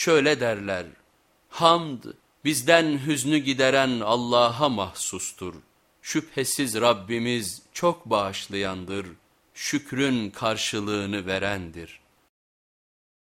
şöyle derler, Hamd bizden hüznü gideren Allah'a mahsustur. Şüphesiz Rabbimiz çok bağışlayandır, şükrün karşılığını verendir.